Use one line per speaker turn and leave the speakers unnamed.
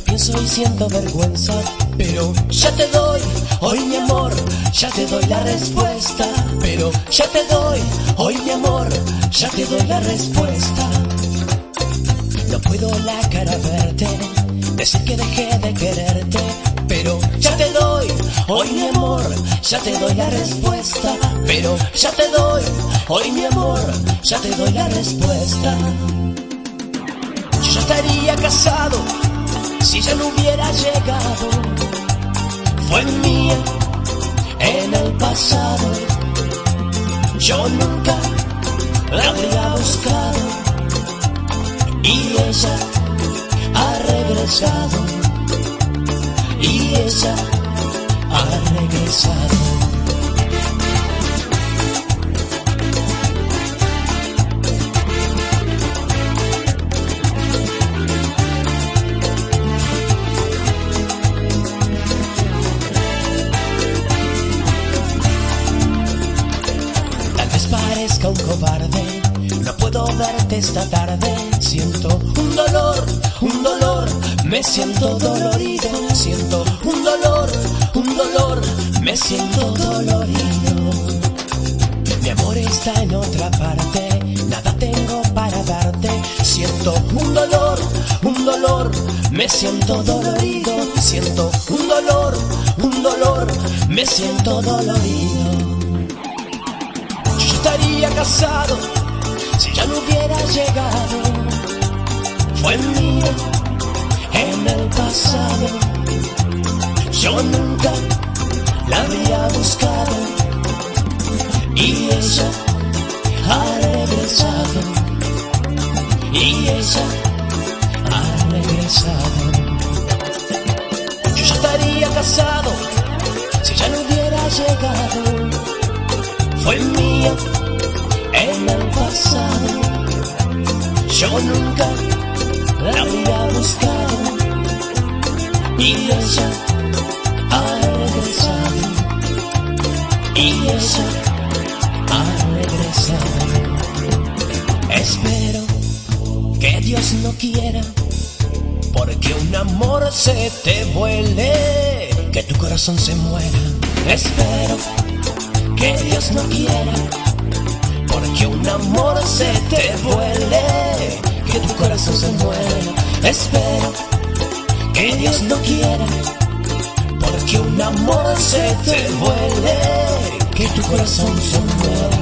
pienso y siento vergüenza, pero ya te doy, hoy mi amor, ya te doy la respuesta, pero ya te doy, hoy mi amor, ya te doy la respuesta. No puedo la cara verte, decir que dejé de quererte, pero ya te doy, hoy mi amor, ya te doy la respuesta, pero ya te doy, hoy mi amor, ya te doy la respuesta. Yo ya estaría casado si ya no hubiera llegado. Fue mía en el pasado. Yo nunca la habría buscado y ella ha regresado. Y ella ha regresado. Parezca un cobarde, no puedo verte esta tarde. Siento un dolor, un dolor, me siento dolorido. Siento un dolor, un dolor, me siento dolorido. Mi amor está en otra parte, nada tengo para darte. Siento un dolor, un dolor, me siento dolorido. Siento un dolor, un dolor, me siento dolorido. Estaría casado si ya no hubiera llegado. Fue mío en el pasado. Yo nunca la había buscado y ella ha regresado. Y ella ha regresado. Yo ya estaría casado si ya no hubiera llegado fue mía el pasado. Yo nunca la había buscado y ella ha regresado. Y ella ha regresado. Espero que Dios no quiera, porque un amor se te vuele, que tu corazón se muera. Espero que Dios no quiera, porque un amor se te vuele, que tu corazón se muera. Espero que Dios no quiera, porque un amor se te vuele, que tu corazón se muera.